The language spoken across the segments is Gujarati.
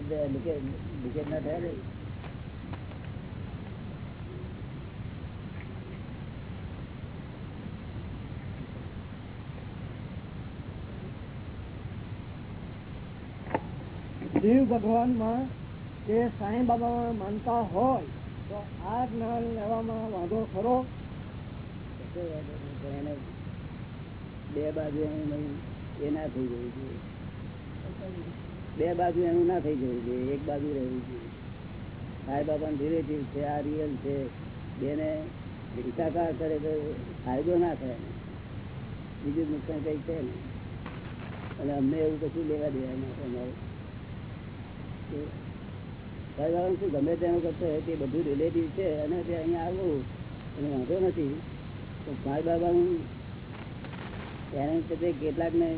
લીકેજ ના થયા શિવ ભગવાનમાં કે સાંઈ બાબા માનતા હોય, તો આ જ્ઞાન લેવામાં વાંધો ખરો? એને બે બાજુ એના થઈ ગયું જોઈએ બે બાજુ એનું ના થઈ જવું જોઈએ, એક બાજુ રહેવું જોઈએ. સાંઈ બાબા રિલેટિવ છે, આ રિયલ છે. બેને એકાકાર કરે તો ફાયદો ના થાય બીજું નુકસાન કંઈક છે ને અને અમને એવું કશું લેવા દેવા ના અમારે. શું ગમે તેનું હોય તે બધું રિલેટિવ છે, અને તે અહીંયા આવવું એને વાંધો નથી. તો સાંઈ બાબાનું પેરેન્ટ્સ પ્રત્યે કેટલાક ને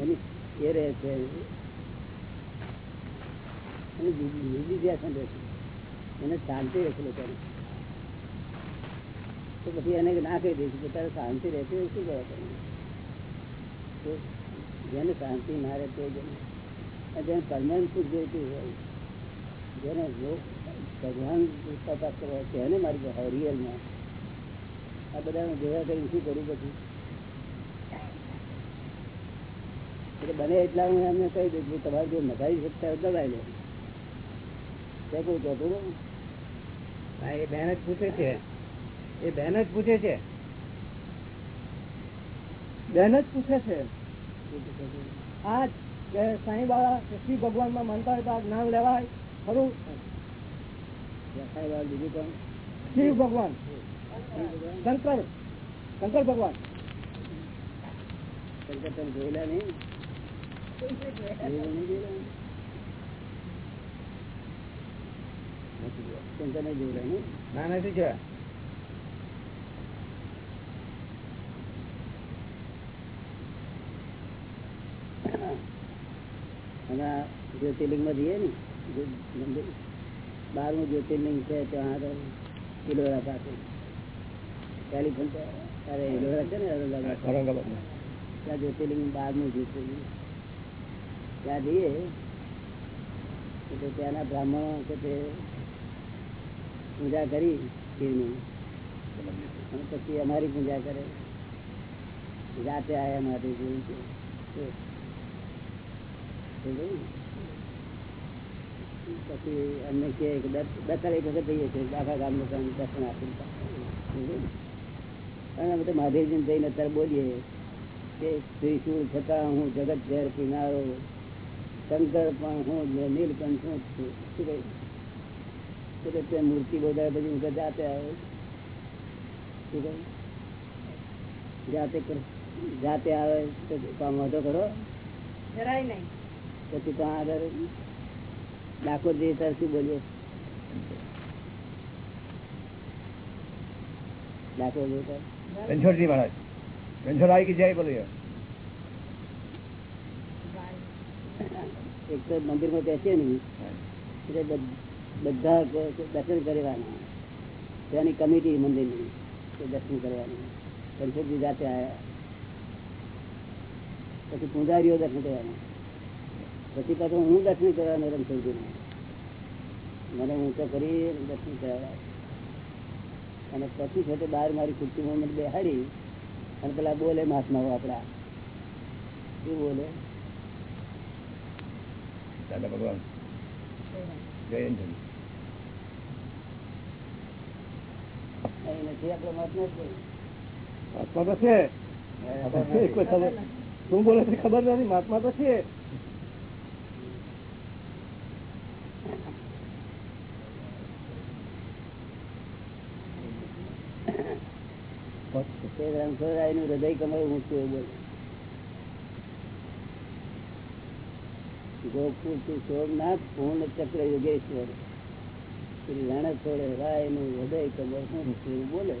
એની એ રહે છે. એને શાંતિ રહેશે લોકોને તો પછી એને ના કહી દઈશું કે તારે શાંતિ રહેતી હોય શું કરવા તમે જેને શાંતિ ના રહેતી હોય જેને. જેને પરમાનન્ટ સુખ જોઈતું હોય, જેને ભગવાન તપાસ કરવા એને મારી પાસે રિયલમાં આ બધા ભેગા કરીને શું કરું પછી? એટલે બને એટલા હું એમને કહી દઉં તમારે જો મગાવી શકતા દબાઈ લો. કોઈ કહેતું એ ભગવાનમાં માનતા હોય આ લેવાય. ખરું? બીજું કોણ? શિવ ભગવાન. શંકર. શંકર ભગવાન. શંકર તમે જોયેલા નહીં. નહીં ને નથી અને જ્યોતિર્લિંગમાં જઈએ ને બારમું જ્યોતિર્લિંગ છે ત્યાં કિલોરા પાસે. ટેલિફોન અરે ઇલોરા છે ને ઔરંગાબાદ ત્યાં જ્યોતિર્લિંગ બારમું જ્યોતિર્લિંગ. ત્યાં જઈએ તો ત્યાંના બ્રાહ્મણો છે તે પૂજા કરી શિવની અને પછી અમારી પૂજા કરે. જાતે માટે જોયું પછી અમને કે દસ દસ વખત જઈએ છીએ, આખા ગામ લોકોને દર્શન આપી અને અમે તો મહાદેવજી જઈને અત્યારે બોલીએ કે શ્રી શું છતાં હું જગત ઘેર કિનારો, શંકર પણ હું નીલકંઠ હું શું કહ્યું એટલે ત્યાં મૂર્તિ બોધાય પછી બધા જાતે આવે. જાતે જાતે આવે તો કામ વાંધો કરો નહીં. પછી ત્યાં આગળ ડાકોર જઈએ શું બોલીએ. ડાકોર જઈએ બેસીએ ને. બધ- દર્શન કરવાના. ત્યાંની કમિટી મંદિરની તે દર્શન કરવાની. પંચોજી જાતે આવ્યા પછી પૂજારીઓ દર્શન કરવાના. પછી પાછું હું દર્શન કરવાનો રણછોડજીને મને ઊંચો કરી દર્શન કરાવ્યા અને પછી છે તે બહાર મારી ખુરશીમાં મને બેહાડી અને પેલા બોલે મહાત્માઓ આપડા. શું બોલે? દાદા ભગવાન. મહાત્મા તો છે. તું બોલે છે ખબર નથી મહાત્મા તો છે. હૃદય કમાયું ઊંચું એવું બોલે. ગોકુળ સોમનાથ પૂર્ણ ચક્ર યોગેશ્વર શ્રી રણછોડે રાયનું હૃદય એવું બોલે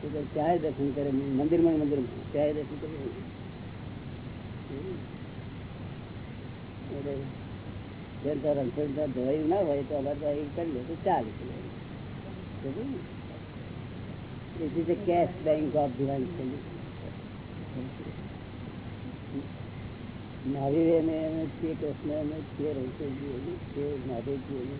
તો દર્શન કરે મંદિરમાં મંદિરમાં ચારે દર્શન કરે એટલે જેમ તો રણછોડ ના હોય તો અમારે કરી લે, તો ચાલે? This is the cash bank of. Mahavir છીએ કૃષ્ણ છીએ મહાદેવજી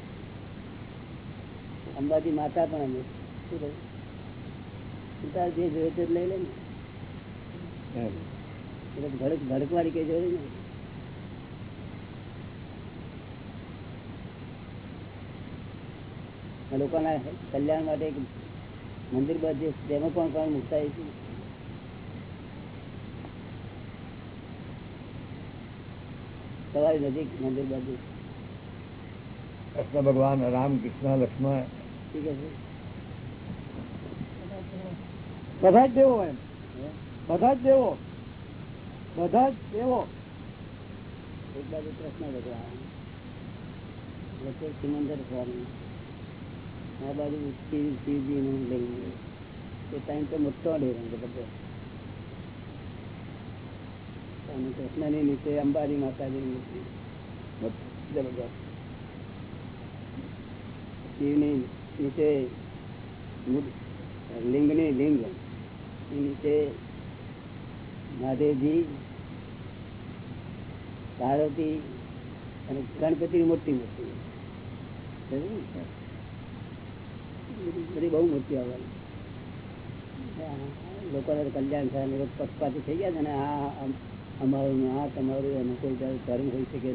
અંબાજી માતા પણ અમે શું તાર જે જોયે તે લઈ લે ને. એટલે ભડક ભડકવાળી કઈ જોઈ ને. લોકોના કલ્યાણ માટે મંદિર બાજુ તેમાં પણ કોણ મુકતા છે. તમારી નજીક મંદિર બાજુ. કૃષ્ણ ભગવાન રામ કૃષ્ણ લક્ષ્મણ. ઠીક છે. બધા જ દેવો એમ. બધા જ દેવો. બધા જ દેવો. એક બાજુ કૃષ્ણ ભગવાન વચ્ચે સિમંદર સ્વામી આ બાજુ શિવ શિવજી નું લિંગ એ ટાઈમ તો મોટો ડેરો બધો. અને કૃષ્ણની નીચે અંબાજી માતાજીની મૂર્તિ જબરદસ્ત શિવની નીચે લિંગની લિંગ. નીચે મહાદેવજી પાર્વતી અને ગણપતિની મોટી મૂર્તિ. બધી બહુ મૂર્તિ આવવાની લોકોને કલ્યાણ થાય પક્ષપાતી થઈ ગયા છે ને આ અમારું આ તમારું એનું કોઈ જયારે ધર્મ હોઈ શકે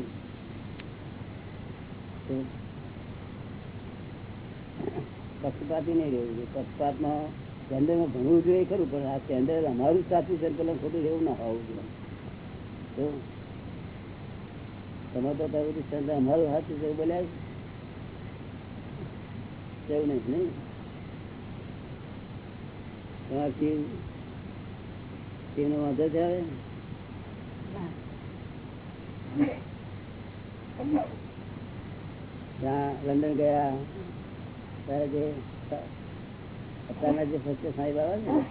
પક્ષપાતી નહીં રહેવું જોઈએ. પક્ષપાતમાં સ્ટેન્ડર્ડમાં ભણવું જોઈએ ખરું, પણ આ સ્ટેન્ડર્ડ અમારું જ સાચું છે પેલા ખોટું એવું ના હોવું જોઈએ. તો તમે તો ત્યાં બધું સ્ટેન્ડર્ડ અમારું સાચું છે બોલ્યા એવું નહીં નહીં? તમારા શિવ શિવનો વાંધો છે ત્યાં લંડન ગયા. ત્યારે જે અત્યારના જે ભક્તો સાંઈ બાબા ને,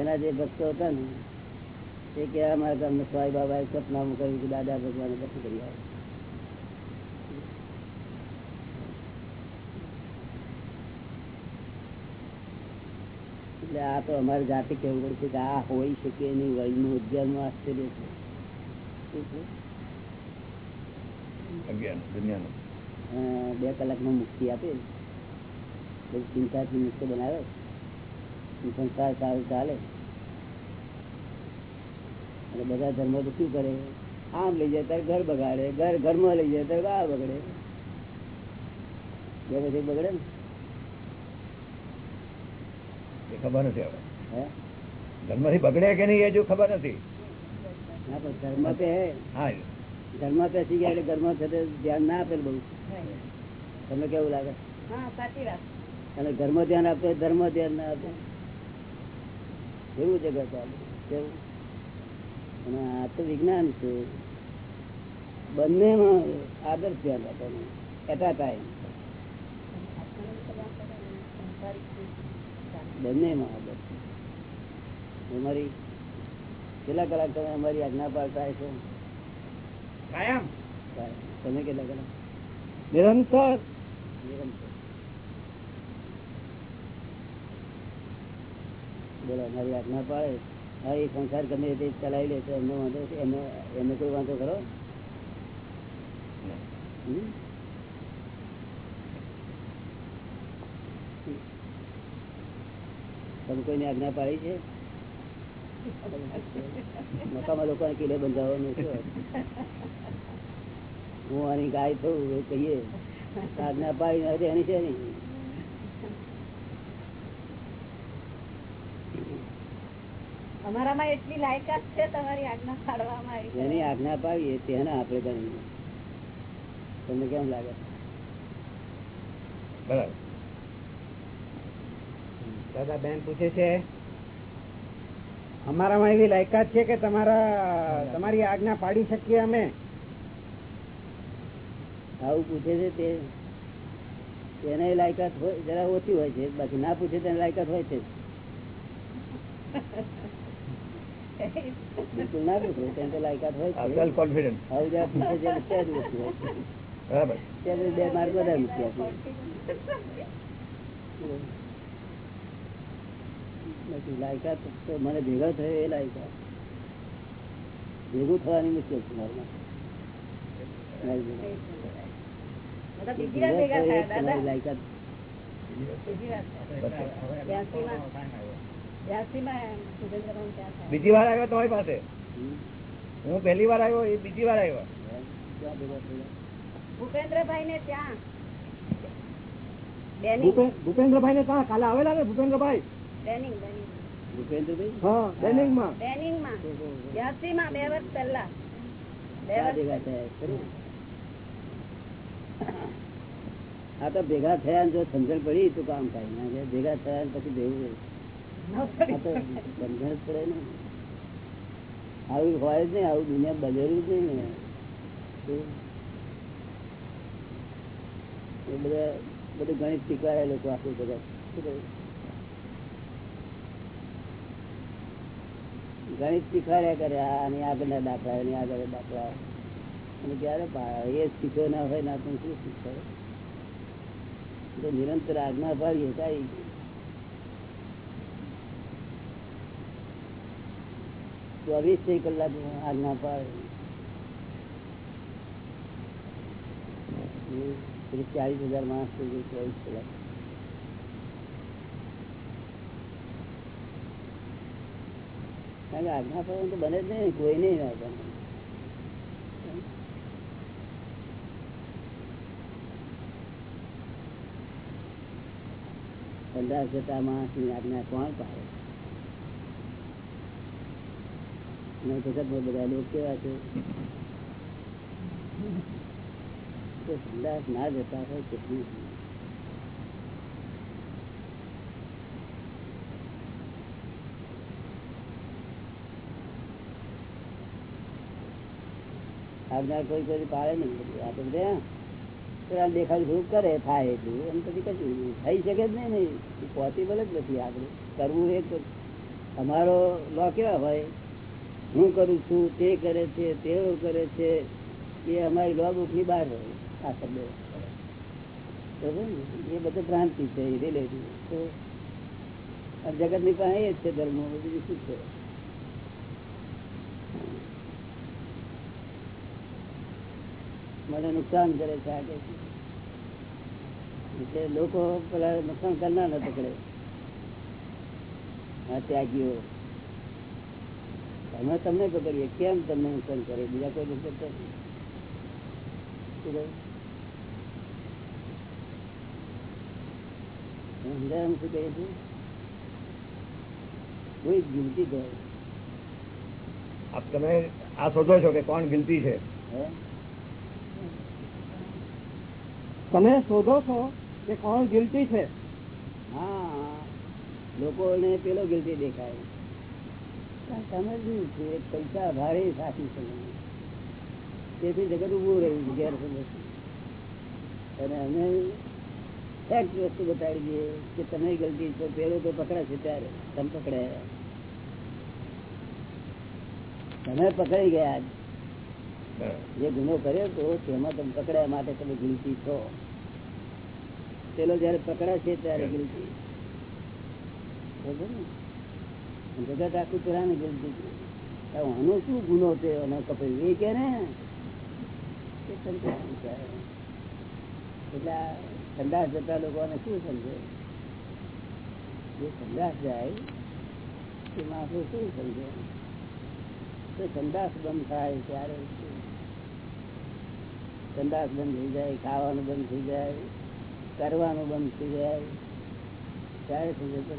એના જે ભક્તો હતા ને, એ કે અમારા ગામમાં સ્વાઈ બાબાએ સપનામું કર્યું કે દાદા ભગવાન પછી કરી આવે. એટલે આ તો અમારે જાતે કહેવું પડશે કે આ હોઈ શકે નહીં, વયનું ઉદ્યાનનું આશ્ચર્ય છે શું છે? અજ્ઞાન દુનિયાનું અ, બે કલાકમાં મુક્તિ આપે. ચિંતાથી મુક્ત બનાવે. સંસાર સારું ચાલે. અને બધા ધર્મો તો શું કરે? આમ લઈ જાય ત્યારે ઘર બગાડે. ઘર ઘરમાં લઈ જાય ત્યારે આ બગડે. બે બધી બગડે ને? એ ખબર નથી હવે. હે? ધર્મથી બગડે કે નહીં એ જો ખબર નથી. ધર્મ પે ધર્મ પેસી ગયા એટલે ઘરમાં છે ધ્યાન ના આપે બહુ. તમને કેવું લાગે? અને ધર્મ ધ્યાન આપે ધર્મ ધ્યાન ના આપે. એવું છે આ કેવું? અને આ તો વિજ્ઞાન છે. બંનેમાં આદર્શ ધ્યાન રાખવાનું. એટ અ ટાઈમ બંનેમાં આદર્શ. અમારી કેટલા કલાક તમે અમારી આજ્ઞા પાડતા હશો કાયમ. તમે કેટલા કલાક? નિરંતર. બોલો અમારી આજ્ઞા પાડે હા એ સંસાર ગમે તે ચલાવી લે તો એમનો વાંધો છે એમનો એમને કોઈ વાંધો ખરો? તમે કોઈની આજ્ઞા પાડી છે? મકામાં લોકોને કિલે બંધાવવાનું છે. હું આની ગાય થયું એવું કહીએ આજ્ઞા પાડી નથી એની છે નહીં. અમારામાં એટલી લાયકાત છે તમારી આજ્ઞા પાડવામાં આવી એની આજ્ઞા પાડીએ તેને આપણે કરીએ તમને કેમ લાગે? બરાબર. દાદા બેન પૂછે છે અમારામાં એવી લાયકાત છે કે તમારા તમારી આજ્ઞા પાડી શકીએ અમે. આવું પૂછે છે તે એને લાયકાત હોય જરા ઓછી હોય છે. બાકી ના પૂછે તેને લાયકાત હોય છે. બિલકુલ ના પૂછે તેને લાયકાત હોય છે. કોન્ફિડન્સ આવું જરા પૂછે છે ત્યાં જ ઓછી હોય છે. બરાબર. બે માર્ગ વધારે મૂકી આપીએ લાયકાત તો મને ભેગા થયો એ લાયકાત. ભેગું થવાની મુશ્કેલ છે મારા બીજી વાર લાયકાત. બીજી આવ્યો તમારી પાસે? હું પહેલી વાર આવ્યો એ બીજી વાર આવ્યો? ભૂપેન્દ્રભાઈ ને ત્યાં. ભૂપેન્દ્રભાઈ ને ત્યાં? કાલે આવેલા ને ભૂપેન્દ્રભાઈ? Banning banning. ભૂપેન્દ્રભાઈ હા બેનિંગમાં બેનિંગમાં બ્યાસી માં બે વર્ષ પહેલા બે ક્યાં વર્ષ ભેગા થયા ખરું? આ તો ભેગા થયા ને જો સમજણ પડી તો કામ થાય ના કે ભેગા થયા ને પછી ભેગું રહે. આ તો સમજણ જ પડે ને આવું હોય જ નહીં આવું દુનિયા બદલવું જ નહીં ને શું? એ બધા બધું ગણિત શીખવાડે લોકો આખું બધા શું કહ્યું? ગણિત શીખવાડ્યા કરે, આ આની આગળના દાખલા એની આગળ દાખલા. અને ક્યારે એ શીખ્યો ના હોય ના તો શું શીખવાડે? નિરંતર આજ્ઞા પાડીએ કઈ ચોવીસ કલાક આજ્ઞા પાડે ચાલીસ હજાર માણસ ચોવીસ કલાક. કારણ કે આજ્ઞા પર તો બને જ નહીં, કોઈ નહીં ના. પંદર જતા માણસની આજ્ઞા કોણ પાડે? નહીં તો બધા લોકો કેવા છે? સંદાસ ના જતા હોય કેટલું? આજ્ઞા કોઈ કોઈ પાડે નહીં. આપણે ત્યાં દેખાડ શું કરે, થાય એટલું. એમ પછી કશું થઈ શકે જ નહીં ને. પોસિબલ જ નથી આપણે. કરવું એ અમારો લો કેવા હોય? હું કરું છું, તે કરે છે, તેઓ કરે છે. એ અમારી લો બુકની બહાર હોય, આ શબ્દ? એ બધું ભ્રાંતિ છે, એ રિલેટિવ જગતની પાસે એ જ છે ધર્મ. બીજું શું છે? મને નુકસાન કરે છે આ એટલે લોકો પેલા નુકસાન કરનાર ન પકડે. આ ત્યાગીઓ. અમે તમને પકડીએ. કેમ તમને નુકસાન કરે? બીજા કોઈ નુકસાન કરે શું કહે છે? કોઈ ગિલતી કહે આપ તમે આ શોધો છો કે કોણ ગિલતી છે? હે? તમે શોધો છો કે કોણ ગિલ્ટી છે? હા, લોકોને પેલો ગિલ્ટી દેખાય. સમજવું છે, પૈસા ભારે સાચી છે. તેથી જગત ઉભું રહ્યું ગેરસમજ અને અમે ફેક્ટ વસ્તુ બતાવી દઈએ કે તમે ગલતી છો, પેલો તો પકડે છે ત્યારે, તમે પકડાયા. તમે પકડાઈ ગયા. જે ગુનો કર્યો તો તેમાં તમે પકડાયા માટે તમે ગિલતી છો પેલો જયારે પકડાય છે ત્યારે ગિલતી બરોબર ને? જગત આખું પેલાની ગિલતી છે. હવે આનો શું ગુનો છે અને કપાયું એ કે ને કે સંતોષ વિચારે. એટલે આ સંદાસ જતા લોકોને શું સમજે જે સંદાસ જાય તે માણસો શું સમજે તો સંદાસ બંધ થાય ત્યારે શું? સંદાસ બંધ થઈ જાય ખાવાનું બંધ થઈ જાય કરવાનું બંધ થઈ જાય. ત્યારે સમજ પડે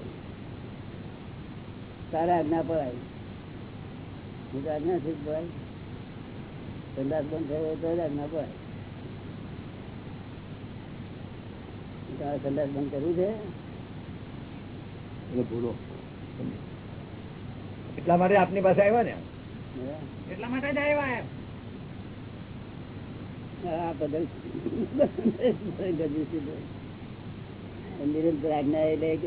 તારા આજ્ઞા પડાય હું તો આજ્ઞા થઈ ભાઈ સંદાસ બંધ થયો તો આજ્ઞા પડાય તારે સંદાસ બંધ કરવું છે. એટલે ભૂલો. એટલા માટે આપની પાસે આવ્યા ને? એટલા માટે જ આવ્યા એમ આ બદલ ગજવી છે ભાઈ. નિરંતર આજ્ઞા એટલે એક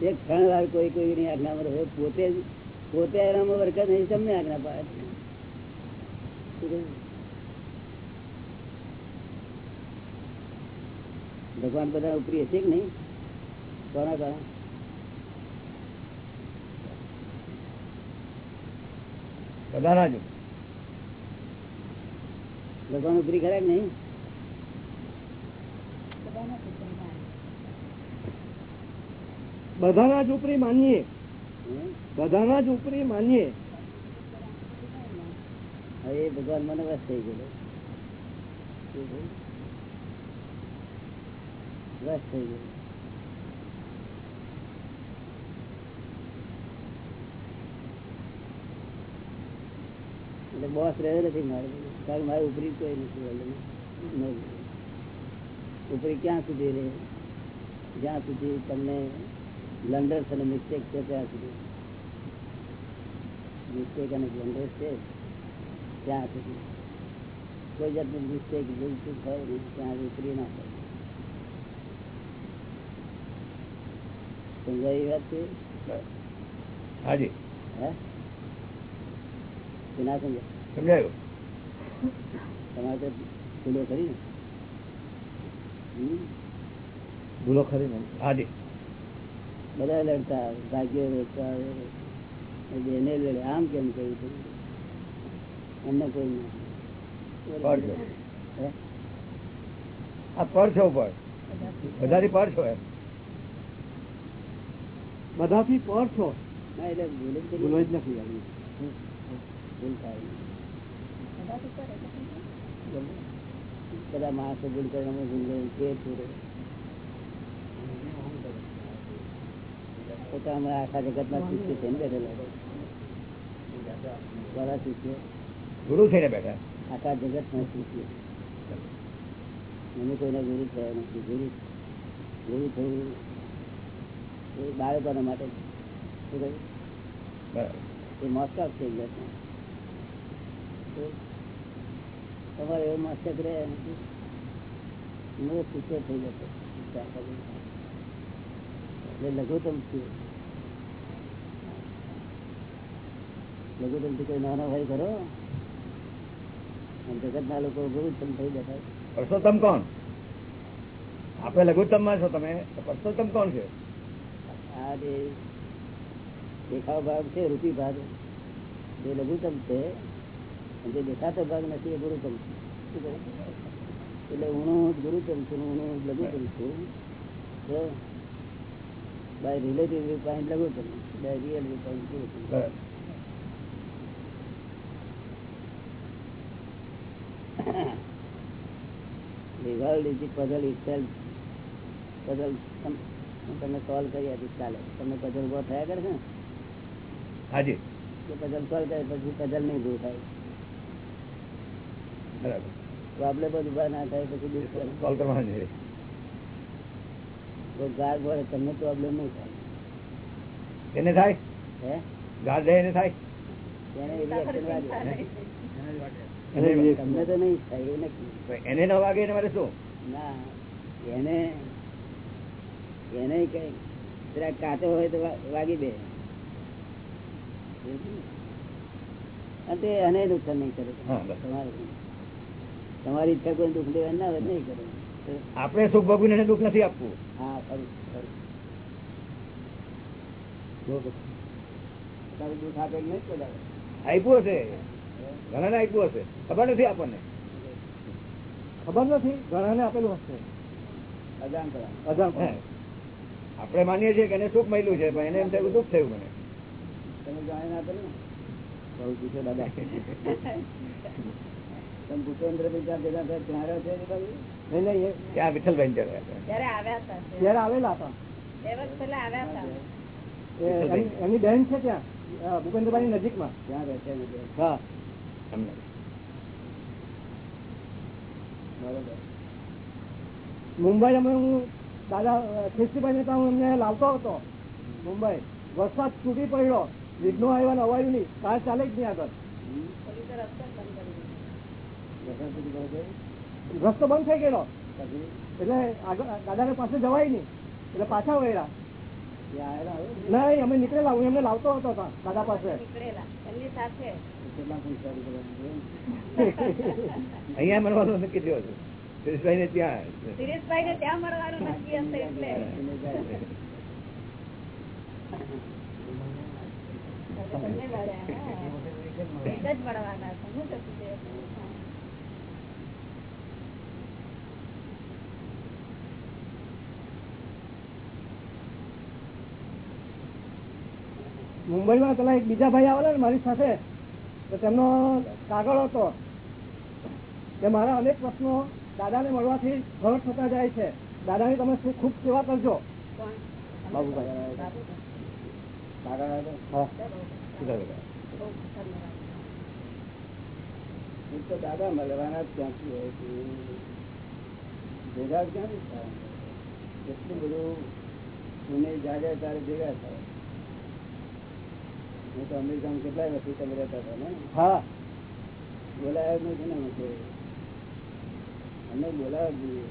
ક્ષણ વાર કોઈ કોઈની આજ્ઞામાં રહે પોતે પોતે એનામાં વર્ક નહીં તમને આજ્ઞા પાડે? ભગવાન બધા ઉપરી હશે કે નહીં? કોના કોના બધાના જ. ભગવાન ઉતરી ખરા કે નહીં? બધાના જ ઉપરી માનીએ? બધાના જ ઉપરી માનીએ. હવે ભગવાન મને વસ થઈ ગયેલો વસ થઈ ગયેલો એટલે બોસ રહ્યો નથી મારે. કારણ મારે ઉપરી કોઈ નથી ઉપરી ક્યાં સુધી રહે? જ્યાં સુધી તમને બ્લન્ડર્સ અને મિસ્ટેક છે ત્યાં સુધી. મિસ્ટેક અને બ્લન્ડર્સ છે ત્યાં સુધી. કોઈ જાતનું મિસ્ટેક બિલકુલ થાય નહીં ત્યાં ઉપરી ના થાય સમજાવી વાત છે હાજી. હે? કે ના? સમજાય? સમજાયું તમારે તો ભૂલો કરી ને. હમ? ભૂલો ખરી ને? હાજી બધા લડતા ભાગ્યો વેચતા એને લડે. આમ કેમ કહ્યું હતું અમને કોઈ પર છો. ના હે? આ પર છો પર બધાથી પર છો એમ? બધાથી પર છો? ના એટલે ભૂલ જ કરી. ભૂલો જ નથી આવી ભૂલ થાય? બધા માણસો ભૂલ કરે અમે ભૂલ કરી તે પૂરે. તો તો અમે આખા જગતમાં શિષ્ય છે ને બેઠેલા. શિષ્ય ગુરુ થઈને બેઠા. આખા જગતમાં શિષ્ય મને કોઈને ગુરુ થયા નથી. ગુરુ ગુરુ થયું. એ બાળકોના માટે. શું કહ્યું? એ મોસ્ટ ઓફ જગતમાં. તો તમારે એવો માસ્ટર રહે નથી શિષ્ય થઈ જતો. એટલે લઘુત્તમ છું. લઘુત્તમથી કોઈ નાનો ભાઈ કરો જગત ના લોકો ગુરુત્તમ થઈ જતા પરસોત્તમ કોણ? આપણે લઘુત્તમમાં છો તમે પરસોત્તમ કોણ છે? આ જે દેખાવ ભાગ છે રૂપી ભાગ જે લઘુત્તમ છે. જે દેખાતો ભાગ નથી એ ગુરુત્તમ છે. શું કહ્યું? એટલે હું જ ગુરુત્તમ છું હું જ લઘુત્તમ છું. બાય રિલેટિવ વ્યૂ પોઈન્ટ લઘુત્તમ બાય રિયલ વ્યૂ પોઈન્ટ ગુરુત્તમ બરાબર. The world is the puzzle itself. Puzzle તમ- હું તમને સોલ્વ કરી આપીશ ચાલે તમને પઝલ ઊભો થયા કરે છે ને? હાજી. કે પઝલ સોલ્વ કરે પછી પઝલ નહીં દૂર થાય. બરાબર પ્રોબ્લેમ જ ઊભા ના થાય પછી કોલ કરવાનો છે. ગાર ભરે તમને પ્રોબ્લેમ નહીં થાય. એને થાય? હે? ગાળ દે એને થાય? એને રિએક્શન વાગે. એને તમને તો નહીં થાય એ નક્કી. એને ન વાગે એને મારે શું? ના એને એને કઈ જરા કાચો હોય તો વાગી દે અને તે એને નુકસાન નહીં કરે. હા, બસ. તમારે તમારી ઈચ્છા કોઈ દુઃખ લેવા ના હોય નહીં કરે. આપણે સુખ ભોગવીને એને દુઃખ નથી આપવું. હા ખરું ખરું. દુઃખ આપે નહીં આપ્યું હશે. ઘણાને આપ્યું હશે. ખબર નથી આપણને. ખબર નથી ઘણાને આપેલું હશે. અજાણ. આપણે માનીએ છીએ કે એને સુખ મળ્યું છે પણ એને એમ થયું દુઃખ થયું મને. તમે જાણે ના આપેલું ને? બહુ દાદા. તમે ભૂપેન્દ્ર બીજા ત્યાં રહ્યો છે એ બાજુ? નહીં નહીં એ ત્યાં વિઠ્ઠલભાઈ ને ત્યાં રહ્યા ત્યારે આવ્યા હતા ત્યારે આવેલા હતા. બે વર્ષ પહેલા આવ્યા હતા. એ એની- એની બહેન છે ત્યાં? ભૂપેન્દ્રભાઈ નજીકમાં. ત્યાં રહે છે હા. મુંબઈ અમે હું દાદા ખિસ્તીભાઈ ને હું એમને લાવતો હતો. મુંબઈ. વરસાદ તૂટી પડ્યો. વિઘ્નો આવ્યા ને અવાયું નહીં. કાર ચાલે જ નહીં આગળ. રસ્તો બંધ થઈ ગયેલો. એટલે દાદા પાસે જવાય નહીં. એટલે પાછા ત્યાં નહીં અમે નીકળેલા. હું એમને લાવતો હતો ત્યાં દાદા પાસે. અહીંયા મળવાનું નક્કી થયો છે. સુરેશભાઈ ને ત્યાં ને ત્યાં મળવાનું નક્કી હશે એટલે. જ મળવાના છે શું થતું છે? હા. મુંબઈમાં પેલા એક બીજા ભાઈ આવેલા ને મારી સાથે તો તેમનો કાગળ હતો કે મારા અનેક પ્રશ્નો દાદાને મળવાથી ઘર થતા જાય છે. દાદાની તમે ખૂબ- સેવા કરજો. દાદા મળવાના જ ક્યાંથી હોય છે. ભેગા ક્યાંથી થાય? એટલું બધું પુણે જાગે ત્યારે ભેગા થાય. હું તો અમેરિકામાં કેટલાય વર્ષથી તમે રહેતા હતા ને. હા. બોલાયા નથી ને અમે કોઈ. બોલાવા જોઈએ.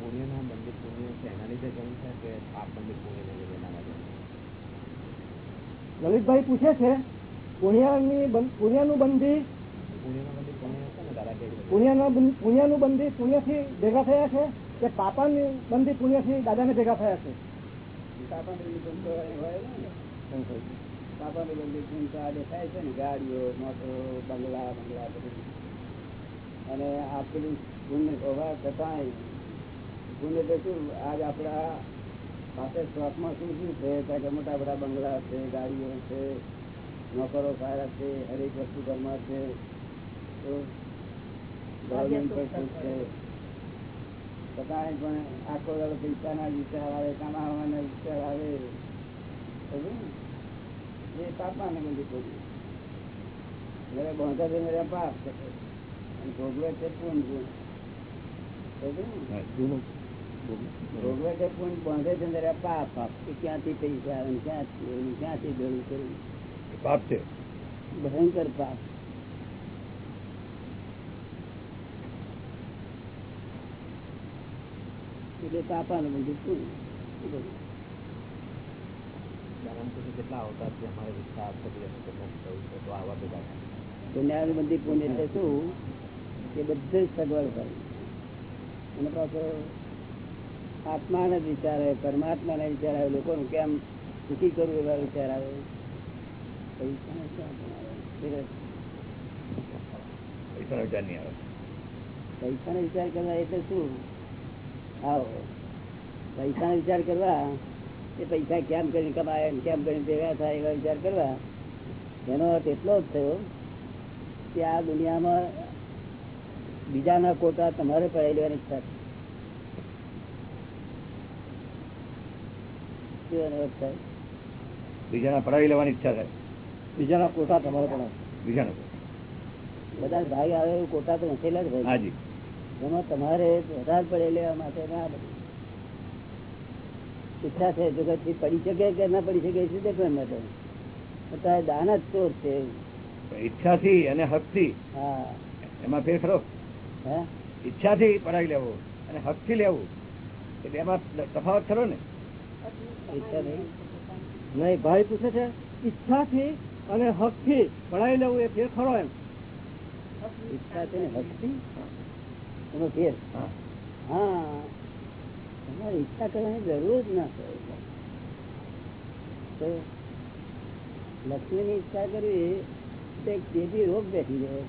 પુણ્યના મંદિર પુણ્ય છે. એના લીધે જવું છે કે પાપ મંદિર એના માટે? લલિતભાઈ પૂછે છે પુણ્યની પુણ્યનું બંધી પુણ્યના મંદિર પુણ્ય છે ને દાદા કે છે. પુણ્યના બંધી પુણ્યથી ભેગા થયા છે કે બંધી પુણ્યથી ભેગા થયા છે? પાપાની બધી ચિંતા ને. બધી દેખાય છે ને ગાડીઓ મોટો બંગલા બંગલા બધું. અને આ પેલું ગુણ હોવા છતાંય ગુણ તો શું આજ આપણા પાસે શોખમાં શું શું છે? ત્યાં કે મોટા મોટા બંગલા છે ગાડીઓ છે નોકરો સારા છે હરેક વસ્તુ ઘરમાં છે. તો ગવર્મેન્ટ છે. પણ આખો દાડો પૈસાના વિચાર આવે કમાવાના વિચાર આવે. એ પાપમાં ને બધું ખોટું મેરે બાંધા છે મેરે પાપ. છે અને ભોગવે છે પૂન ગુણ? ભોગવે છે પૂન બાંધે છે મેરે પાપ પાપ. કે ક્યાંથી પૈસા આવે ક્યાંથી ક્યાંથી ભેળું કર્યું પાપ છે. ભયંકર પાપ. એટલે પાપાનું બધું શું? કેટલા અવતાર છે? અમારે વિસ્તાર તો આવા બધા પુણ્યાનું બધી પુણ્ય એટલે શું? કે બધું જ સગવડ કરે. અને પાછો આત્માને જ વિચાર આવે લોકો વિચાર આવે લોકોનું કેમ સુખી કરવું એવા વિચાર આવે? પૈસાનો વિચાર નહીં આવે. પૈસાનો વિચાર કરવા એટલે શું? આવો. પૈસાનો વિચાર કરવા. એ પૈસા કેમ કરીને કમાય કેમ કરીને ભેગા થાય એવા વિચાર કરવા. એનો અર્થ એટલો જ થયો કે આ દુનિયામાં બીજાના કોટા તમારે પડાવી લેવાની ઈચ્છા છે. બીજાના પડાવી લેવાની ઈચ્છા થાય. બીજાના કોટા તમારે પણ બીજાના બધા ભાઈ આવે કોટા તો નથી જ ભાઈ. હાજી. એમાં તમારે વધારે પડે લેવા માટે ના બધું ઈચ્છા છે જગતથી પડી શકે કે ના પડી શકે એ દેખવા માટે અત્યારે દાન જ ચોર છે. ઈચ્છાથી અને હકથી. હા. એમાં ફેર ખરો. હે? ઈચ્છાથી પડાવી લેવું અને હકથી લેવું. એટલે એમાં તફાવત ખરો ને? ઈચ્છા નહીં. નહીં ભાઈ પૂછે છે? ઈચ્છાથી અને હકથી પડાવી લેવું એ ફેર ખરો એમ. ઈચ્છા છે ને ભક્તિ એનો હા. તમારે ઈચ્છા કરવાની જરૂર જ ના પડે લક્ષ્મી લક્ષ્મીની ઈચ્છા કરવી તો એક તેજી રોગ બેઠી જાય.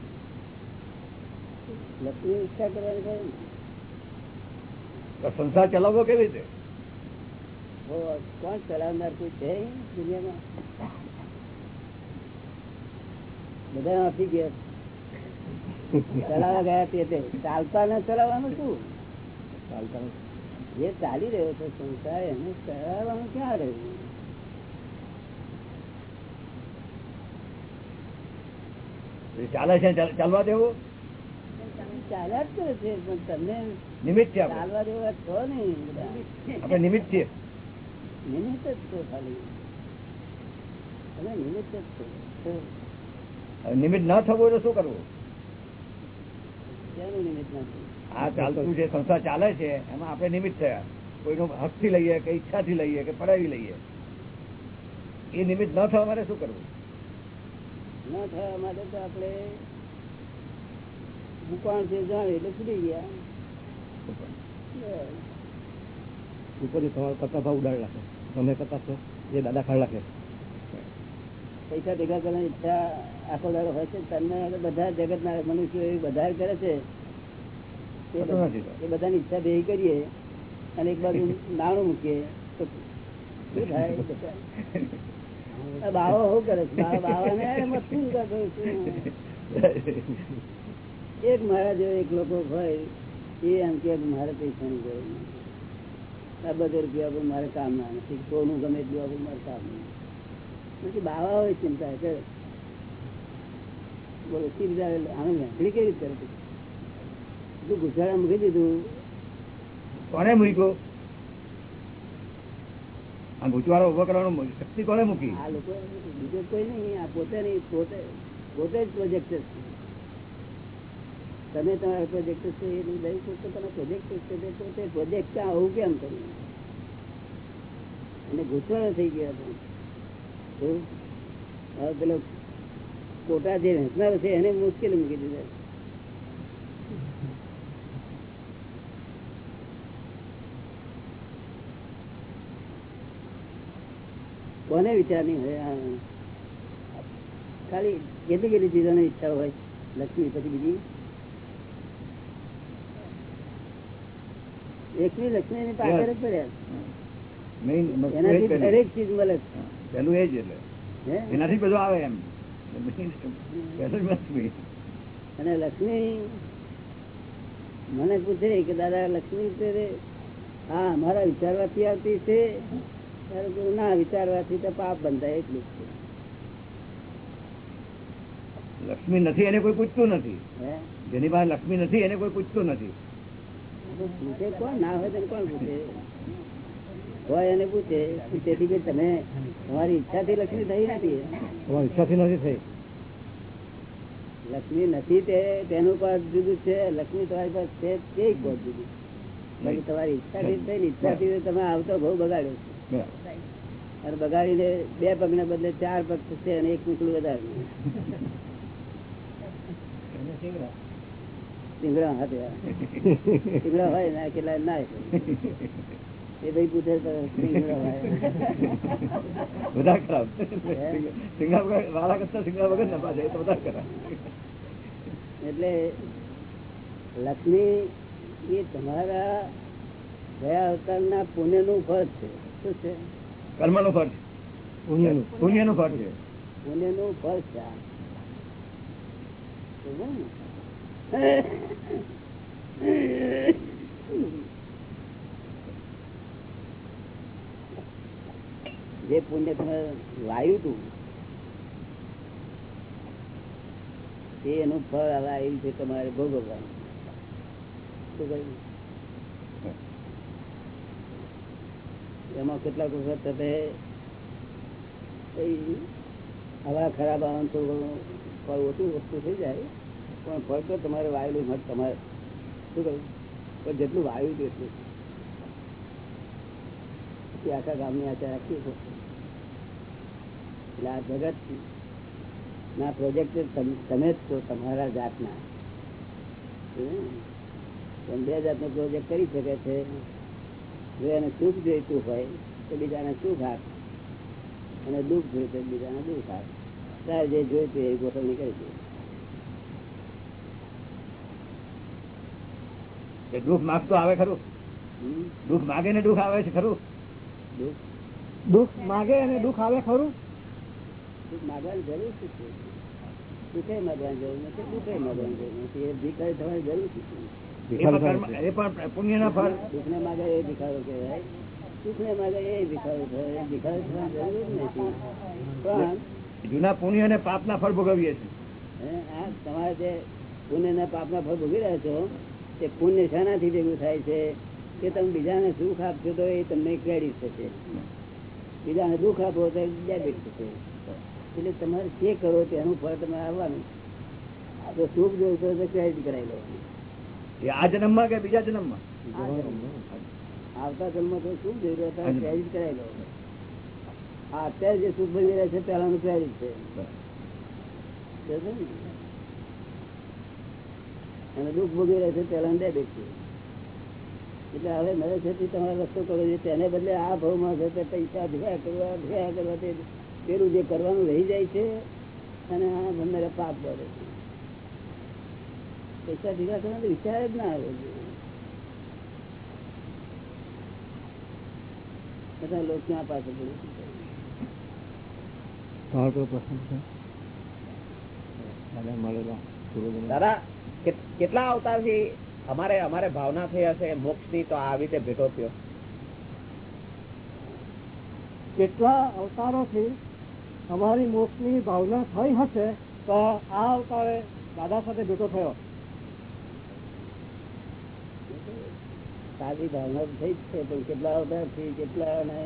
લક્ષ્મીની ઈચ્છા કરવાની. તો સંસાર ચલાવવો કેવી રીતે? કોણ ચલાવનાર કોઈ છે દુનિયામાં? બધા આપી ગયા ચલાવવા ગયા તે તે. ચાલતા ને ચલાવવાનું શું? ચાલતા નથી. જે ચાલી રહ્યો છે સંસાર એને ચલાવવાનું ક્યાં રહ્યું? એ ચાલે છે ચાલ- ચાલવા દેવું? ચાલ્યા જ કરે છે પણ તમને નિમિત્ત છે આપણે. ચાલવા દેવા છો નહીં. બધા. આપણે નિમિત્ત છીએ. નિમિત્ત જ છો ખાલી. તમે નિમિત્ત જ છો. તો હવે નિમિત્ત ન થવું હોય તો શું કરવું? શેનું નિમિત્ત નથી આ ચાલતું જે સંસ્થા ચાલે છે એમાં આપણે નિમિત્ત થયા. કોઈનો હકથી લઈએ કે ઈચ્છાથી લઈએ કે પડાવી લઈએ. એ નિમિત્ત ન થવા માટે શું કરવું? ન થવા માટે તો આપણે દુકાન છે જાણે એટલે છૂટી ગયા. ઉપર તમારો કરતા ભાવ ઉડાડી નાખે તમે કરતા છો? એ દાદા ખાડ નાખે પૈસા ભેગા કરવાની ઈચ્છા આખો દાડો હોય છે. તમને બધા જગતના મનુષ્યો એ બધા કરે છે એ બધાની ઈચ્છા ભેગી કરીએ અને એક બાજુ નાણું મૂકીએ તો શું થાય? બાવા શું કરે છે? બાવા- બાવાને અરે કરતો એક મારા જેવો એક લોકો હોય એ એમ કે મારે પૈસાની જરૂર નથી. આ બધા રૂપિયા મારે કામ ના નથી. સોનું ગમે એટલું આપું મારે કામ નથી બાવા હોય ચિંતા કરે. બોલો રીતે આવે? આને વેંકડી કેવી રીતે કરે તું ગુજરાત મૂકી દીધું. કોને મૂક્યો? આ ગુચવારો ઊભો કરવાનો શક્તિ કોને મૂકી? આ લોકો બીજો કોઈ નહીં આ પોતે નહીં પોતે પોતે જ પ્રોજેક્ટ છે. તમે તમારા પ્રોજેક્ટ છે એ દરેક તમારા પ્રોજેક્ટ છે તે પોતે પ્રોજેક્ટ આવું કેમ કર્યું? અને ગુસ્સાળો થઈ ગયા? હવે પેલો કોટા જે વેચનારો છે એને મુશ્કેલી મૂકી દીધા. કોને વિચાર નહીં હોય ખાલી કેટલી કેટલી ચીજોની ઈચ્છા હોય લક્ષ્મી પછી બીજી. એકની લક્ષ્મી ની પાછળ જ પડ્યા. એનાથી દરેક ચીજ મળે. છે. પેલું એ જ એટલે. એનાથી બધું આવે એમ. લક્ષ્મી અને લક્ષ્મી મને પૂછે કે દાદા લક્ષ્મી હા મારા વિચારવાથી આવતી છે ના વિચારવાથી તો પાપ બંધાય એટલું જ લક્ષ્મી નથી એને કોઈ પૂછતું નથી. હે? જેની પાસે લક્ષ્મી નથી એને કોઈ પૂછતું નથી. પૂછે કોણ? ના હોય કોણ પૂછે? હોય એને પૂછે. તેથી તમે તમારી ઈચ્છાથી લક્ષ્મી થઈ નથી. ઈચ્છાથી નથી થઈ. લક્ષ્મી નથી તે તેનું પદ જુદું છે લક્ષ્મી તમારી પાસે છે તે પદ જુદું બાકી તમારી ઈચ્છાથી થઈ ને ઈચ્છાથી તમે આવતો બહુ બગાડ્યો છે. અને બગાડીને બે પગને બદલે ચાર પગ થશે અને એક નીકળું વધારે સિંગડા હાથે. સિંગડા હોય ના કેટલા ના. એ ભાઈ પૂછે બધા ખરાબ. સિંગા વાળા કરતા સિંગા વગર નફા છે તો બધા ખરાબ. એટલે લક્ષ્મી એ તમારા ગયા અવતારના પુણ્યનું ફળ છે. શું છે? કર્મનું ફળ છે. પુણ્યનું. પુણ્યનું ફળ છે. પુણ્યનું ફળ છે આ. સમજ્યા ને? જે પુણ્ય તમે વાયું તું તે એનું ફળ હવે આવ્યું છે તમારે ભોગવવાનું. શું કહ્યું? એમાં કેટલાક વખત તમે હવા ખરાબ આવે તો ફળ ઓછું વસ્તુ થઈ જાય, પણ ફળ તો તમારે વાયેલું મત તમારે. શું કહ્યું? પણ જેટલું વાયુ છે પછી આખા ગામની આચાર રાખવી પડશે એટલે આ જગત ના પ્રોજેક્ટ તમે જ છો તમારા જાતના. બે જાતનો પ્રોજેક્ટ કરી શકે છે. જો એને સુખ જોઈતું હોય તો બીજાને સુખ હાથ અને દુઃખ જોઈતું બીજાને દુઃખ હાથ તારે જે જોઈતું એ ગોઠવણી કરી દે એ દુઃખ માગતો આવે ખરું. દુઃખ માગે ને દુઃખ આવે છે ખરું? દુઃખ? દુઃખ માગે અને દુઃખ આવે ખરું? દુઃખ માગવાની જરૂર શું છે? દુઃખે માગવાની જરૂર નથી દુઃખે માગવાની જરૂર નથી. એ ભીખારી થવાની જરૂર શું છે? એ પણ કર્મ- પુણ્ય ના ફળ. દુઃખને માગે એ ભિખારો કહેવાય. સુખને માગે એ ભિખારો કહેવાય. ભિખારો થવાની જરૂર નથી. પણ જૂના પુણ્ય અને પાપ ના ફળ ભોગવીએ છીએ. હે, આ તમારે જે પુણ્ય ના પાપ ના ફળ ભોગવી રહ્યા છો તે પુણ્ય શાનાથી ભેગું થાય છે. કે તમે બીજાને સુખ આપશો તો એ તમને ક્રેડિટ થશે બીજાને દુઃખ આપો તો ડેબિટ થશે એટલે તમારે જે કરો તેનું ફળ તમારે આવવાનું. આ તો સુખ જોઈતો તો ક્રેડિટ કરાવી લેવાનું આ જન્મમાં કે બીજા જન્મમાં? આવતા જન્મ તો સુખ જોઈ રહ્યો હતા ક્રેડિટ કરાવી લો આ અત્યારે જે સુખ બની રહ્યા છે પહેલાનું ક્રેડિટ છે. ને? અને દુઃખ ભોગવી રહ્યા છે પહેલા ડેબિટ છે એટલે હવે નરેશથી તમારે રસ્તો કરો છે તેને બદલે આ ભાવમાં છે તે પૈસા ભેગા કરવા ભેગા કરવા તે પેલું જે કરવાનું રહી જાય છે અને આ બંને પાપ બળે છે. પૈસા ભેગા કરવાનો વિચાર જ ના આવે. બધા લોકો ક્યાં પાસે પડે છે? દાદા કેટલા અવતારથી અમારે અમારે ભાવના થઈ હશે મોક્ષની તો આવી રીતે ભેટો થયો. કેટલા અવતારોથી અમારી મોક્ષની ભાવના થઈ હશે તો આ અવતારે દાદા સાથે ભેટો થયો. સાદી ભાવના થઈ જ છે પણ કેટલા અવતારથી કેટલા અને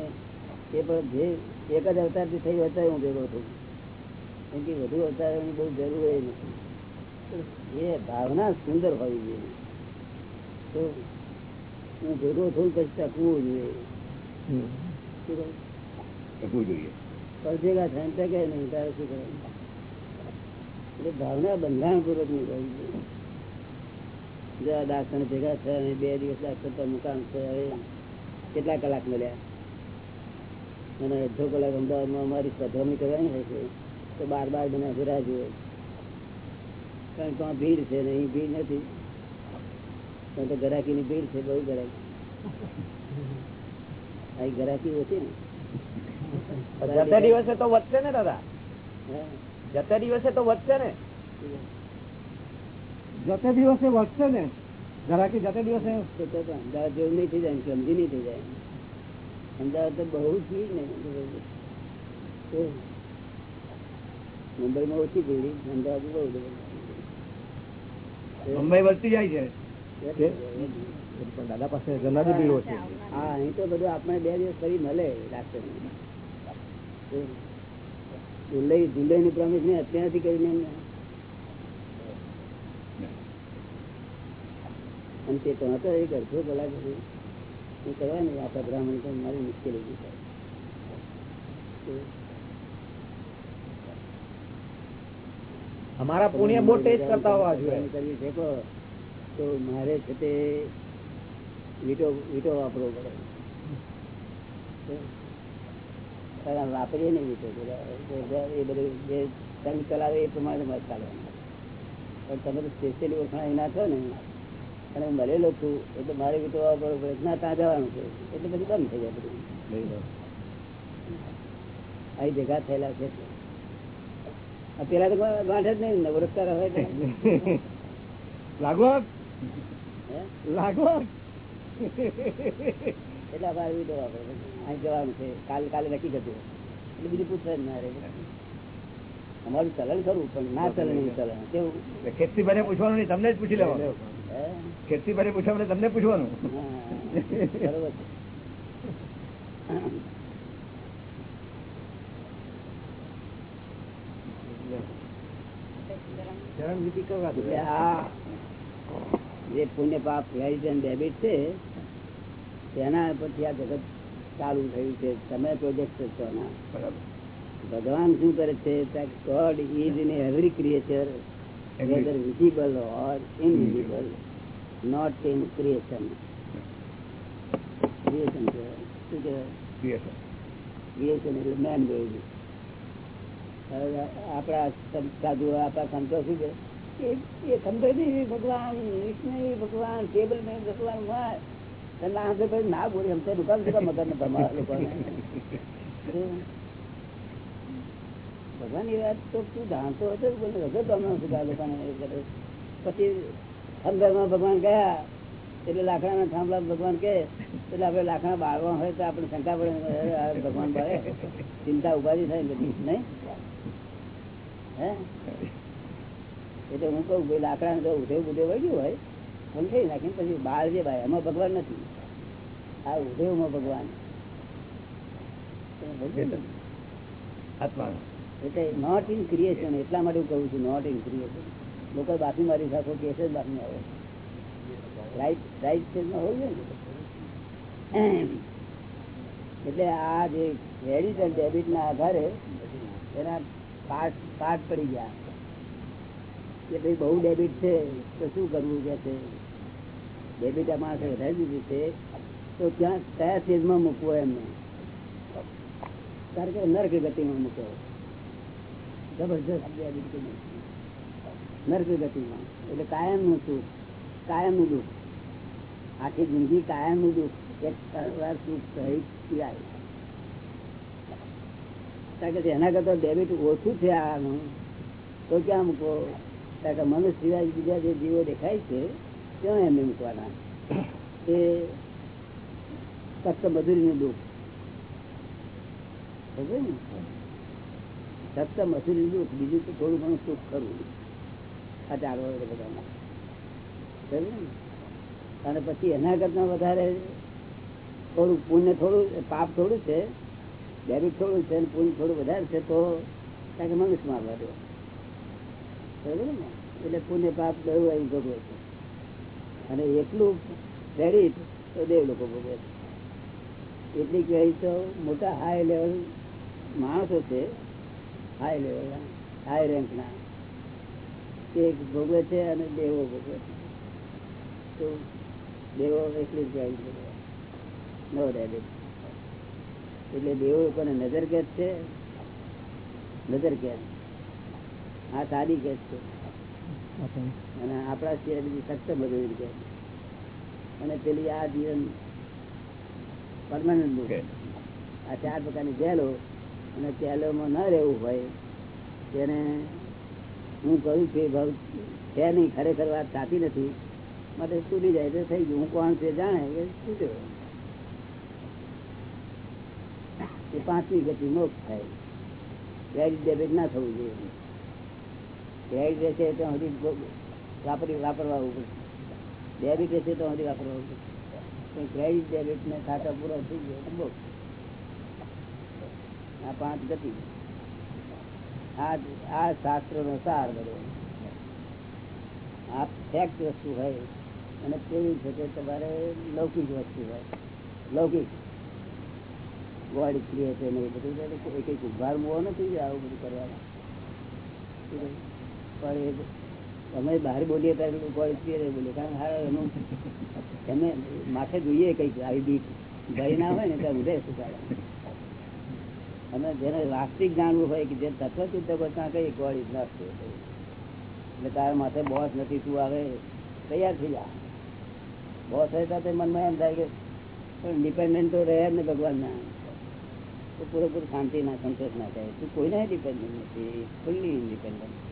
એ પણ જે એક જ અવતારથી થઈ હતા હું ભેગો છું કેમ કે વધુ અવતારોની બહુ જરૂર એ નથી. એ ભાવના સુંદર હોવી જોઈએ તો હું ભેગો થયું પછી ટકવું જોઈએ. ટકવું જોઈએ. ભેગા થાય ટકે નહીં તારે શું કરવાનું? એટલે ભાવના બંધારણ પૂર્વકની હોવી જોઈએ. જો આ ભેગા થયા બે દિવસ ડાક્ટર પર મુકામ છે કેટલા કલાક મળ્યા? અને અડધો કલાક અમદાવાદમાં અમારી પધરામણી કરવાની હોય છે તો બાર બાર મને ફેરા જોઈએ કારણ કે ભીડ છે ને અહીં ભીડ નથી. ત્યાં તો ગરાકીની ભીડ છે બહુ ગરાકી. ગરાકી ઓછી ને. જતા દિવસે તો વધશે ને દાદા. જતા દિવસે તો વધશે ને. જતે દિવસે વધશે ને? જરાકી જતે દિવસે? અમદાવાદ જેવું નહીં થઈ જાય સમજી નહીં થઈ જાય. અમદાવાદ તો બહુ જ ભીડ ને. મુંબઈમાં ઓછી ભીડ અમદાવાદ બહુ મુંબઈ વધતી જાય છે. પણ દાદા પાસે જનારી ભીડ છે. હા અહીં તો બધું આપણે બે દિવસ ફરી મળે ડાક્ટર જુલાઈ જુલાઈ પ્રોમિસ ને અત્યારથી કરીને અને તે તો હતો એ અડધો કલાક એ કરવા ને આપણા બ્રાહ્મણ તો મારી મુશ્કેલી ઊભી થાય. અમારા પુણ્ય બહુ જ કરતા હોવા જોઈએ. તો મારે છે તે વીટો વીટો વાપરવો પડે. વાપરીએ ને વીટો એ બધું જે સંઘ ચલાવે એ પ્રમાણે મત ચાલવાનું પણ તમે તો સ્પેશિયલી ઓળખાણ ના છો ને અને હું મળેલો છું એટલે મારે વીટો વાપરવો પડે. ના ત્યાં જવાનું છે. એટલે બધું બંધ થઈ જાય બધું. અહીં ભેગા થયેલા છે. પેલા તો ગાંઠ જ નહીં નવરત્કાર હોય તો. લાગો હે? લાગો એટલે અમારે વીડિયો વાપરે અહીં જવાનું છે. કાલે કાલે નક્કી કરજો. એટલે બીજું પૂછવા જ ના રહે અમારું ચલણ ખરું પણ ના ચલણ ચલણ. કેવું? ખેતી ભરે પૂછવાનું નહીં તમને જ પૂછી લેવાનું. ખેતી ભરે પૂછવાનું તમને પૂછવાનું. બરોબર ચરણ વિધિ કરવા દો. જે પુણ્ય પાપ ક્રેડિટ એન્ડ ડેબિટ છે તેના પછી આ જગત ચાલુ થયું છે. તમે પ્રોજેક્ટ છો ભગવાન શું કરે છે? God is in every creature whether visible or invisible not in creation creation શું કહેવાય? Creation. એટલે મેન આપણા સાધુ આપણા સંતો શું કે એ- સંતો ભગવાન મેં ભગવાન ના ને ની વાત તો તું જાણતો હતો બોલે વગર તમને ભગવાન ગયા, એટલે લાકડાના થાંભલા ભગવાન કે, એટલે આપડે લાકડા બાળવા હોય તો આપણે શંકા પડે ભગવાન બાળે, ચિંતા ઉપાધિ થાય બધી, નહીં? હે? એટલે હું કહું ભાઈ લાકડા ને ઉધે ઉધે વળ્યું હોય થઈ નાખીને પછી બાળ જે ભાઈ એમાં ભગવાન નથી. આ ઉધેવમાં ભગવાન. એટલે નોટ ઇન ક્રિએશન એટલા માટે હું કહું છું નોટ ઇન ક્રિએશન લોકો બાકી મારી સાથે કેસ જ બાકી આવે રાઈટ રાઈટ સ્ટેજમાં હોય ને. એટલે આ જે ક્રેડિટ અને ડેબિટ ના આધારે એના પાર્ટ પાર્ટ પડી ગયા. કે ભાઈ બહુ ડેબિટ છે, તો શું કરવું કે છે? ડેબિટ આ વધારી દીધી છે, તો ક્યાં કયા ચીજમાં મૂકવો એમને? કારણ કે નર્ક ગતિમાં મૂકો જબરજસ્ત નર્ક ગતિમાં. એટલે કાયમનું સુખ, કાયમનું દુઃખ. આખી જિંદગી કાયમનું દુઃખ. એક વાર સુખ સહિત પીવાય કારણ કે એના કરતા ડેબિટ ઓછું છે આનું. તો ક્યાં મૂકો કે મનુષ્ય સિવાય બીજા જે જીવો દેખાય છે ત્યાં એમને મૂકવાના. એ સપ્ત મધુરીનું દુઃખ. સમજે ને? સપ્ત મધુરીનું દુઃખ. બીજું તો થોડું ઘણું સુખ ખરું. આ ચાર વર્ષ બધામાં. સમજે ને? અને પછી એના કરતા વધારે થોડું પુણ્ય થોડું, પાપ થોડું છે ડેબિટ થોડું છે પુણ્ય થોડું વધારે છે, તો કારણ કે મનુષ્ય મારવા દો એટલે પુણ્ય પાપ દરું અહીં ભોગવે છે. અને એટલું ક્રેડિટ તો દેવ લોકો ભોગવે છે. એટલી ક્રેડિટ તો મોટા હાઈ લેવલ માણસો છે હાઈ લેવલ હાઈ રેન્કના તે ભોગવે છે અને દેવો ભોગવે છે. તો દેવો એટલી ક્રેડિટ ભોગવે નો ડેબિટ એટલે દેવો લોકોને નજર કેદ છે? નજર કેદ. આ સારી ગેસ છે. અને આપણા સિવાય બીજી સખ્ત બધું કે અને પેલી આ જીવન પરમાનન્ટ. આ ચાર પ્રકારની જેલો અને જેલોમાં ન રહેવું હોય તેને હું કહું છું ભાવ છે નહીં ખરેખર વાત સાચી નથી. માટે સુધી જાય તો થઈ ગયું. હું કોણ છે જાણે એ છૂટ્યો એ પાંચમી ગતિ મોક્ષ થાય. ક્રેડિટ ડેબિટ ના થવું જોઈએ. ક્રેડિટ રહેશે ત્યાં સુધી વાપરી વાપરવા પડશે ડેબિટ રહેશે તો સુધી વાપરવા પડશે ક્રેડિટ ને ખાતા પૂરો થઈ ગયો બહુ. આ પાંચ ગતિ. આ આ શાસ્ત્ર નો સાર બધો. આ ફેક્ટ વસ્તુ હોય, અને કેવી છે તમારે લૌકિક વસ્તુ હોય. લૌકિક. ગોડ ક્રિએટ ને એ બધું એક એક ઉભાર મોવો નથી આવું બધું કરવાનું? પણ એ અમે બહાર બોલીએ ત્યારે ગોડ ક્રિએટ બોલીએ કારણ કે હા એનું એમને માથે જોઈએ કંઈક આવી બીક. ભય ના હોય ને ત્યાં ઉદય સુધારે અને જેને વાસ્તવિક જાણવું હોય કે જે તત્વચિંતકો ત્યાં કઈ ગોળ ઇઝ નોટ એટલે તારા માથે બોસ નથી, તું આવે તૈયાર થઈ જા. બોસ હોય તો તે મનમાં એમ થાય કે, પણ ડિપેન્ડન્ટ તો રહે જ ને ભગવાન ના. તો પૂરેપૂરું શાંતિ ના સંતોષ ના થાય. તું કોઈના ડિપેન્ડન્ટ નથી ફૂલ્લી ઇન્ડિપેન્ડન્ટ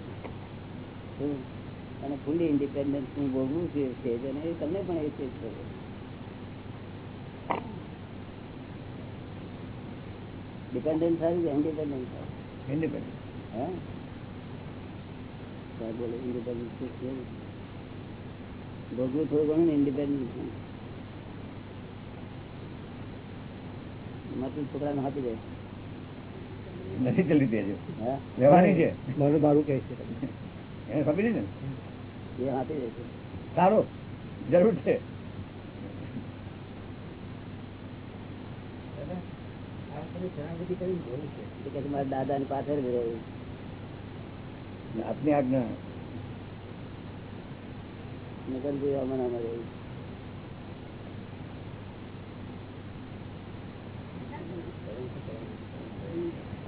અને ફૂલી ઇન્ડિપેન્ડન્સ હું ભોગવું છું એ સ્ટેજ અને એ તમને પણ એ સ્ટેજ છે ડિપેન્ડન્ટ થાય કે ઇન્ડિપેન્ડન્ટ થાય? ઇન્ડિપેન્ડન્ટ હે? સાહેબ બોલે ઇન્ડિપેન્ડન્ટ છે કેવું? ભોગવું થોડું ઘણું ને ઇન્ડિપેન્ડન્ટ માત્ર છોકરાને હાથી દે. નથી હા? છે. મારું મારું કહે છે. એને ખબર ને? એ હાથી દે છે. સારો. જરૂર છે. દાદા ની પાછળ આપની આજ્ઞા. નગર જેવા મનામાં રહ્યું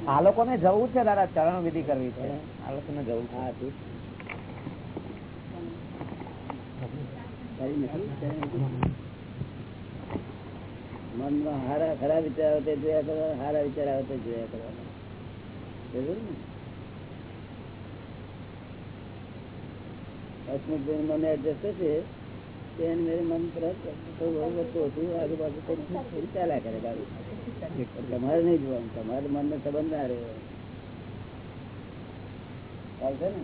આ લોકોને જવું છે દાદા ચરણ વિધિ કરવી છે. આ લોકોને જવું છે. ઠીક નથી મનમાં હારા ખરા વિચાર આવે તે જોયા કરવા, હારા વિચાર આવતા જોયા કરવાના અસ્મિતભાઈ મને મન પર થોડું વધતું હતું આજુબાજુ થોડું ચાલ્યા કરે ગાડી? તમારે નહીં જોવાનું. તમારે મનનો સંબંધ ના રહ્યો. છે ને?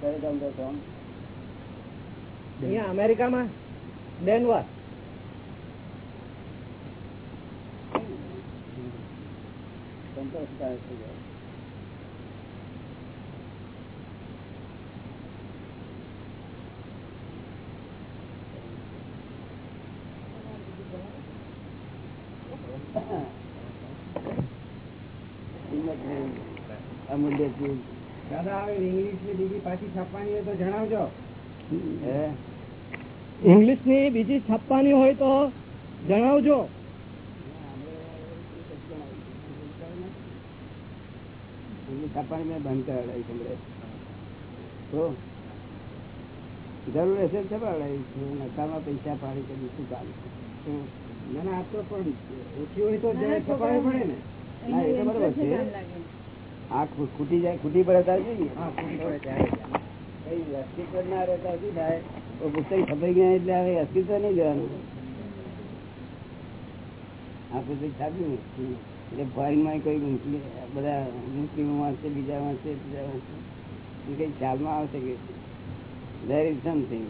કયું કામ કરશો અહીંયા અમેરિકામાં ડેનવર સંતોષકારક હિંમત નહીં. અમૂલ્ય ચીજ ઇંગ્લિશની બીજી પાછી છાપવાની હોય તો જણાવજો. ઇંગ્લિશની બીજી છાપવાની હોય તો જણાવજો. છાપાની મેં બંધ કરાવી છે તો જરૂર હશે છપાવડાવી છું નકામાં પૈસા પાડી કરી શું કામ શું? ના ના આ તો પણ ઓછી હોય તો જ છપાવી પડે ને. ના એ તો બરોબર છે. કામ લાગે આ ખુ- ખૂટી જાય ખૂટી પડે ત્યારે અસ્તિત્વ ના રહેતા શું થાય? પુસ્તક છપાઈ ગયા એટલે હવે અસ્તિત્વ નહીં જવાનું. આ પુસ્તક છાપ્યું એટલે ફોરેનમાં કોઈ મુસ્લિમ બધા મુસ્લિમો વાંચશે બીજા વાંચશે બીજા વાંચશે એ કઈ ખ્યાલમાં આવશે કે there is something.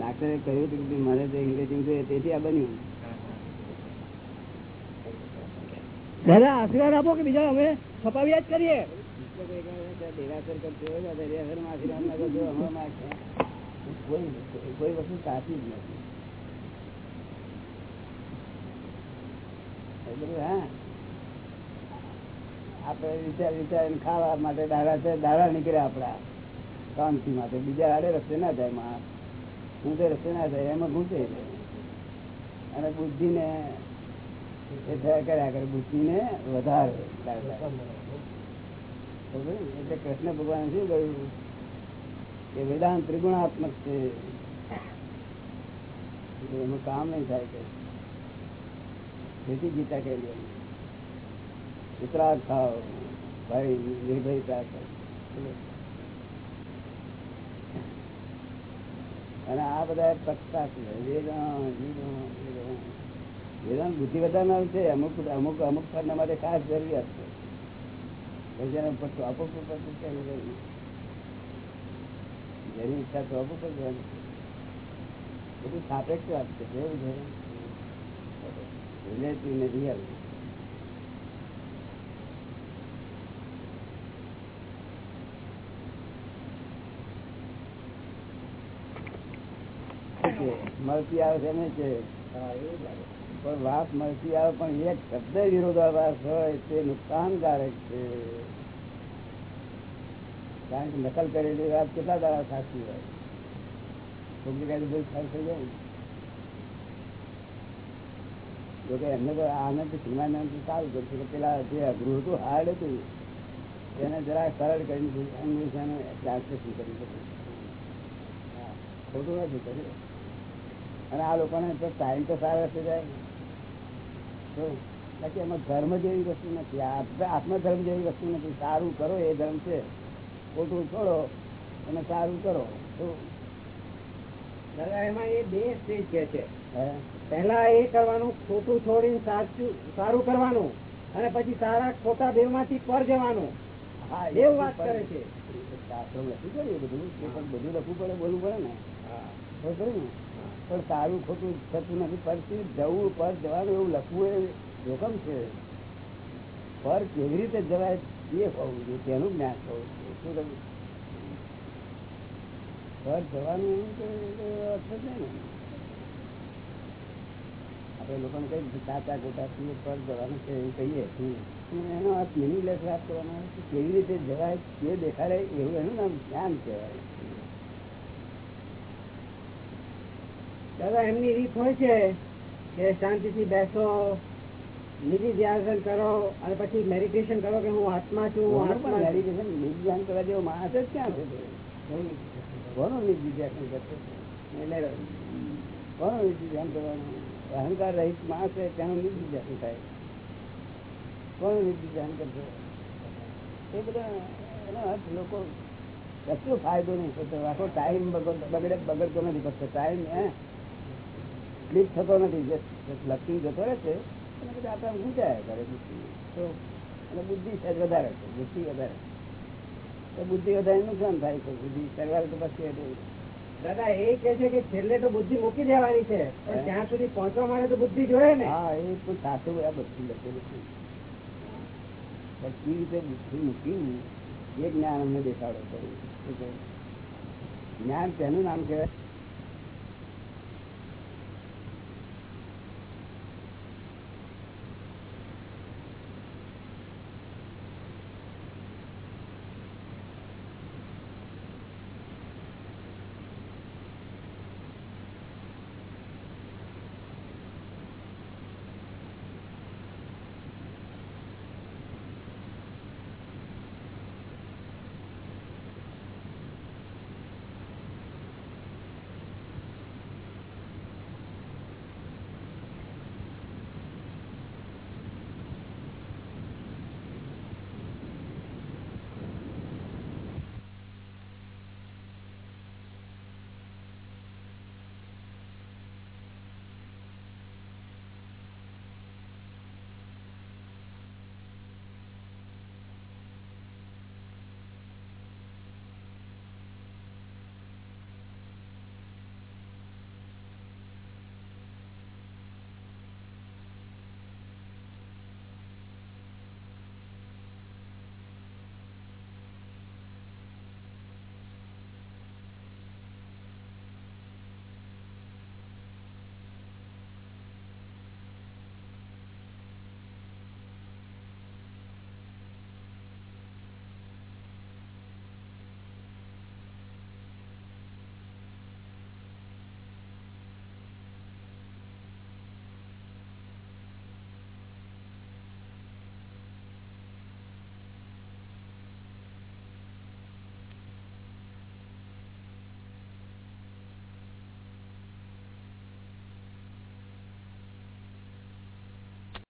ડાક્ટરે કહ્યું હતું કે મારે તો ઇંગ્લિશ જોઈએ તેથી આ બન્યું. દાદા આશીર્વાદ આપો કે બીજા અમે છપાવ્યા જ કરીએ. કોઈ વસ્તુ સાચી જ નથી એ બધું વિચાર ખાવા માટે દાડા છે દાડા નીકળ્યા આપડા શાંતિ માટે. બીજા આડે રસ્તે ના જાય માણસ. ઊંધે રસ્તે ના જાય એમાં છે. અને બુદ્ધિને એ કર્યા કરે, બુદ્ધિને વધારે એટલે કૃષ્ણ ભગવાન શું કહ્યું કે વેદાંત ત્રિગુણાત્મક છે. એનું કામ નહીં થાય કે તેથી ગીતા કહી ઉતરાગ થાવ ભાઈ નિર્ભયતા કર. અને આ બધા પક્ષપાત છે. વેદાંત બુદ્ધિ વધારનાર છે. અમુક અમુક અમુક ફળના માટે ખાસ જરૂરિયાત છે. કઈ જેની ઈચ્છા તો જવાનું છે. બધું સાપેક્ષ વાત છે. કેવું છે રિલેટિવ ને રિયલ મળતી આવે છે છે પણ વાત મળતી આવે, પણ એક શબ્દ વિરોધાભાસ હોય, તે નુકસાનકારક છે. કારણ કે નકલ કરેલી વાત કેટલા દાડા સાચી હોય. કાંઈ ભૂલ થાય થઈ જાય જોકે એમને તો આનંદ સીમાન સારું કરશે કે પેલા જે અઘરું હતું, હાર્ડ હતું તેને જરા સરળ કરી ઇંગ્લિશ ટ્રાન્સલેશન કરી. શકું ખોટું નથી કર્યું. અને આ લોકોને તો ટાઈમ તો સારા રસ્તે જાય બાકી એમાં ધર્મ જેવી વસ્તુ નથી. આત્મધર્મ જેવી વસ્તુ નથી. સારું કરો એ ધર્મ છે. ખોટું છોડો અને સારું કરો. દાદા એમાં એ બે સ્ટેજ કે છે? પહેલા એ કરવાનું ખોટું છોડીને સાચું સારું કરવાનું અને પછી સારા ખોટા દેવમાંથી પર જવાનું. હા એ વાત કરે છે. શાસ્ત્રો લખી પડે બધું. બધું લખવું પડે બોલવું પડે ને. બરોબર ને. પણ સારું ખોટું થતું નથી. પરથી જવું, પર જવાનું એવું લખવું એ જોખમ છે. પર કેવી રીતે જવાય એ હોવું જોઈએ, તેનું જ્ઞાન હોવું જોઈએ. શું કહ્યું? પર જવાનું તો અર્થ નહીં ને. આપણે લોકોને કઈ સાચા ગોટા છીએ, પર જવાનું છે એવું કહીએ પણ એનો અર્થ મિનિંગલેસ વાત કરવાનો કેવી રીતે જવાય કે દેખાડે એવું એનું નામ જ્ઞાન કહેવાય. દાદા એમની રીત હોય છે કે શાંતિથી બેસો નિધિ ધ્યાન કરો અને પછી મેડિટેશન કરો કે હું આત્મા છું હું કોનું આત્મા પણ છું. મેડિટેશન કરવા જેવો માણસ જ ક્યાં છે કોનો નિધિ ધ્યાન કરશે? એટલે નિધિ ધ્યાન કરવાનું? અહંકાર રહીત માણસ છે તેનું ધ્યાન થાય. કોનું ધ્યાન કરશે? એ બધા એનો અર્થ લોકો કશું ફાયદો નહીં થતો આખો ટાઈમ બગડે બગડતો નથી ફક્ત ટાઈમ હે? સ્લીપ થતો નથી. લખી જતો રહે છે એને બધા આપણે ગુંચાયા કરે બુદ્ધિ. તો અને બુદ્ધિ સહેજ વધારે છે બુદ્ધિ વધારે તો બુદ્ધિ વધારે નુકસાન થાય છે? બુદ્ધિ સરવાર તો પછી દાદા એ કે છે કે છેલ્લે તો બુદ્ધિ મૂકી દેવાની છે પણ ત્યાં સુધી પહોંચવા માટે તો બુદ્ધિ જોઈએ ને? હા એ તો સાચું આ બધું લખેલું છે. કેવી રીતે બુદ્ધિ મૂકી એ જ્ઞાન અમને દેખાડો કર્યું જ્ઞાન તેનું નામ કહેવાય.